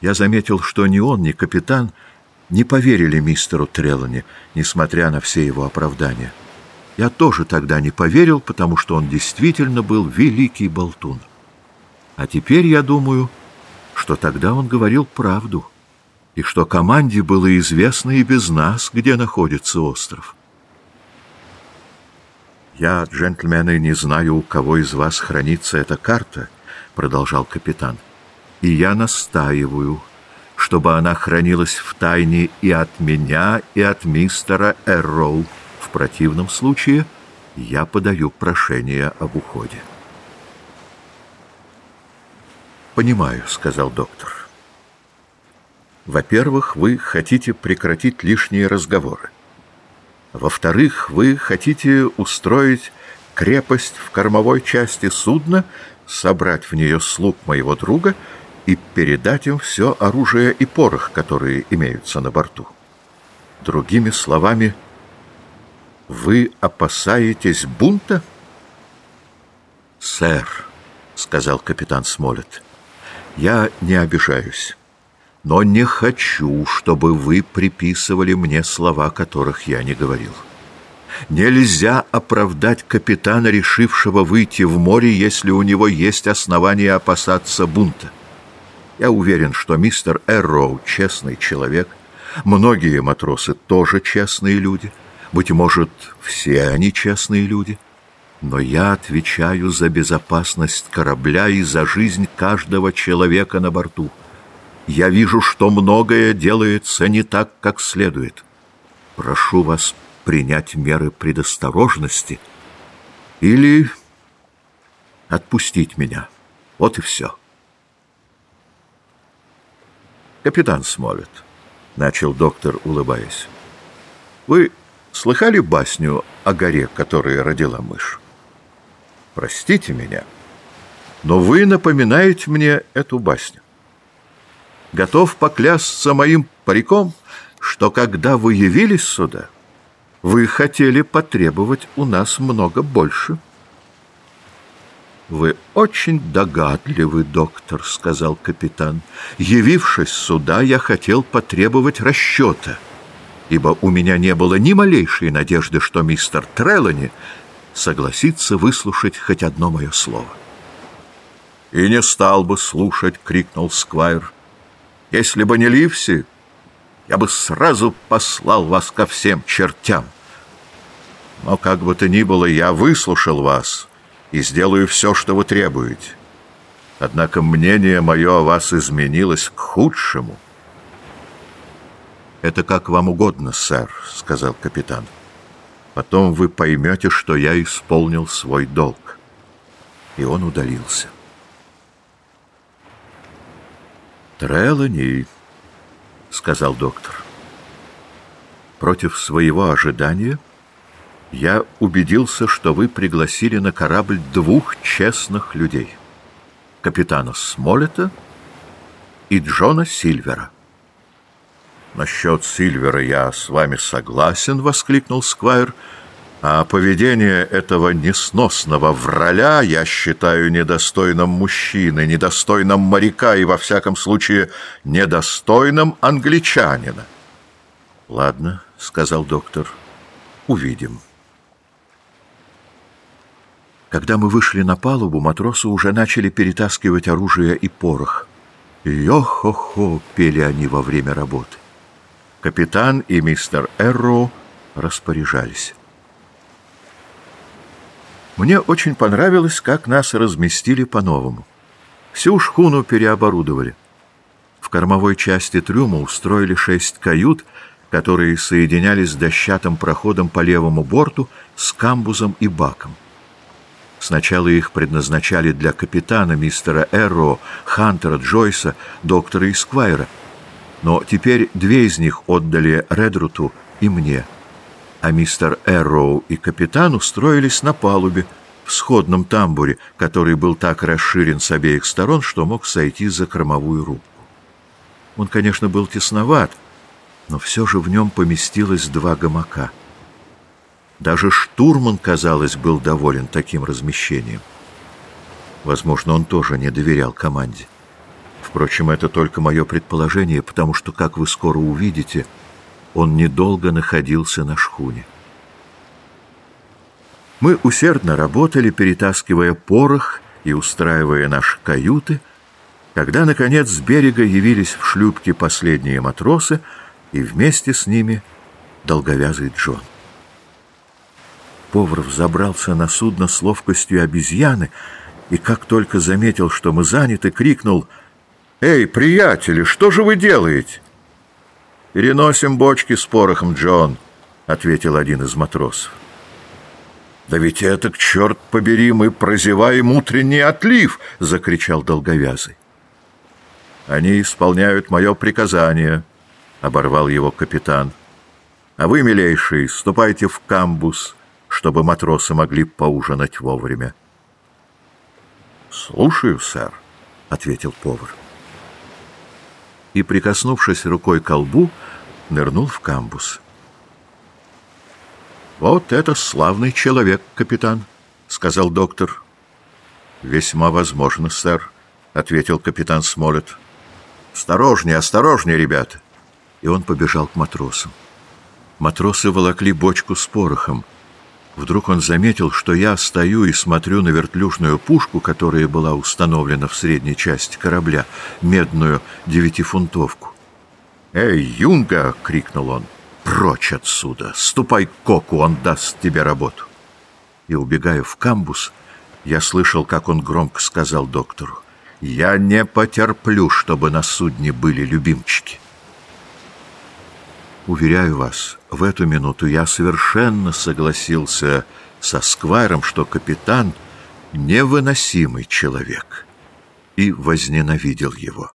Я заметил, что ни он, ни капитан не поверили мистеру Треллани, несмотря на все его оправдания. Я тоже тогда не поверил, потому что он действительно был великий болтун. А теперь я думаю, что тогда он говорил правду, и что команде было известно и без нас, где находится остров. «Я, джентльмены, не знаю, у кого из вас хранится эта карта», — продолжал капитан. «И я настаиваю, чтобы она хранилась в тайне и от меня, и от мистера Эрроу. В противном случае я подаю прошение об уходе». «Понимаю», — сказал доктор. «Во-первых, вы хотите прекратить лишние разговоры. Во-вторых, вы хотите устроить крепость в кормовой части судна, собрать в нее слуг моего друга и передать им все оружие и порох, которые имеются на борту. Другими словами, вы опасаетесь бунта? «Сэр», — сказал капитан Смолет, — «я не обижаюсь» но не хочу, чтобы вы приписывали мне слова, которых я не говорил. Нельзя оправдать капитана, решившего выйти в море, если у него есть основания опасаться бунта. Я уверен, что мистер Эрроу честный человек, многие матросы тоже честные люди, быть может, все они честные люди, но я отвечаю за безопасность корабля и за жизнь каждого человека на борту я вижу, что многое делается не так, как следует. Прошу вас принять меры предосторожности или отпустить меня. Вот и все. Капитан Смолет, — начал доктор, улыбаясь, — вы слыхали басню о горе, которая родила мышь? Простите меня, но вы напоминаете мне эту басню готов поклясться моим париком, что когда вы явились сюда, вы хотели потребовать у нас много больше. «Вы очень догадливый, доктор», — сказал капитан. «Явившись сюда, я хотел потребовать расчета, ибо у меня не было ни малейшей надежды, что мистер Треллани согласится выслушать хоть одно мое слово». «И не стал бы слушать», — крикнул Сквайр. Если бы не Ливси, я бы сразу послал вас ко всем чертям. Но как бы то ни было, я выслушал вас и сделаю все, что вы требуете. Однако мнение мое о вас изменилось к худшему. «Это как вам угодно, сэр», — сказал капитан. «Потом вы поймете, что я исполнил свой долг». И он удалился. «Трелани», — сказал доктор. «Против своего ожидания я убедился, что вы пригласили на корабль двух честных людей — капитана Смолета и Джона Сильвера». «Насчет Сильвера я с вами согласен», — воскликнул Сквайр, — а поведение этого несносного враля я считаю недостойным мужчины, недостойным моряка и, во всяком случае, недостойным англичанина. — Ладно, — сказал доктор, — увидим. Когда мы вышли на палубу, матросы уже начали перетаскивать оружие и порох. «Йо-хо-хо!» — пели они во время работы. Капитан и мистер Эрро распоряжались. Мне очень понравилось, как нас разместили по-новому. Всю шхуну переоборудовали. В кормовой части трюма устроили шесть кают, которые соединялись с дощатым проходом по левому борту с камбузом и баком. Сначала их предназначали для капитана мистера Эрро, Хантера, Джойса, доктора Исквайра, но теперь две из них отдали Редруту и мне – а мистер Эрроу и капитан устроились на палубе, в сходном тамбуре, который был так расширен с обеих сторон, что мог сойти за кормовую рубку. Он, конечно, был тесноват, но все же в нем поместилось два гамака. Даже штурман, казалось, был доволен таким размещением. Возможно, он тоже не доверял команде. Впрочем, это только мое предположение, потому что, как вы скоро увидите, он недолго находился на шхуне. Мы усердно работали, перетаскивая порох и устраивая наши каюты, когда, наконец, с берега явились в шлюпке последние матросы и вместе с ними долговязый Джон. Повар забрался на судно с ловкостью обезьяны и, как только заметил, что мы заняты, крикнул «Эй, приятели, что же вы делаете?» «Переносим бочки с порохом, Джон», — ответил один из матросов. «Да ведь это, к черт побери, мы прозеваем утренний отлив!» — закричал долговязый. «Они исполняют мое приказание», — оборвал его капитан. «А вы, милейший, ступайте в камбус, чтобы матросы могли поужинать вовремя». «Слушаю, сэр», — ответил повар. И, прикоснувшись рукой к колбу, нырнул в камбус. «Вот это славный человек, капитан», — сказал доктор. «Весьма возможно, сэр», — ответил капитан Смолет. «Осторожнее, осторожнее, ребята!» И он побежал к матросам. Матросы волокли бочку с порохом. Вдруг он заметил, что я стою и смотрю на вертлюжную пушку, которая была установлена в средней части корабля, медную девятифунтовку. «Эй, Юнга!» — крикнул он. «Прочь отсюда! Ступай к Коку, он даст тебе работу!» И, убегая в камбус, я слышал, как он громко сказал доктору. «Я не потерплю, чтобы на судне были любимчики!» Уверяю вас, в эту минуту я совершенно согласился со Сквайром, что капитан — невыносимый человек, и возненавидел его.